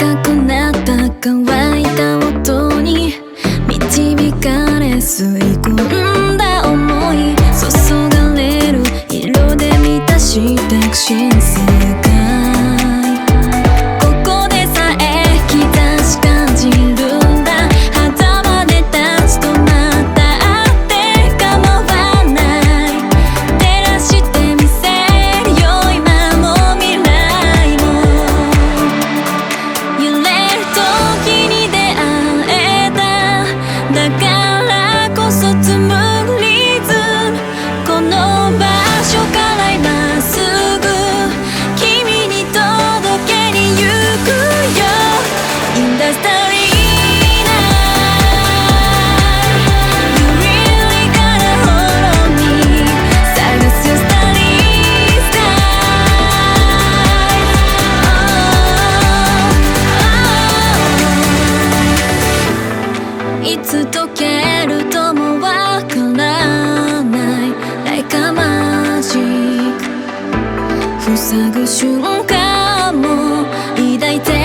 赤くなった乾いた音に導かれ吸い込んだ想い注がれる色で満たしてく新世界つ溶けるともわからない「ライカマジック」「塞ぐ瞬間も抱いて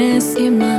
receive my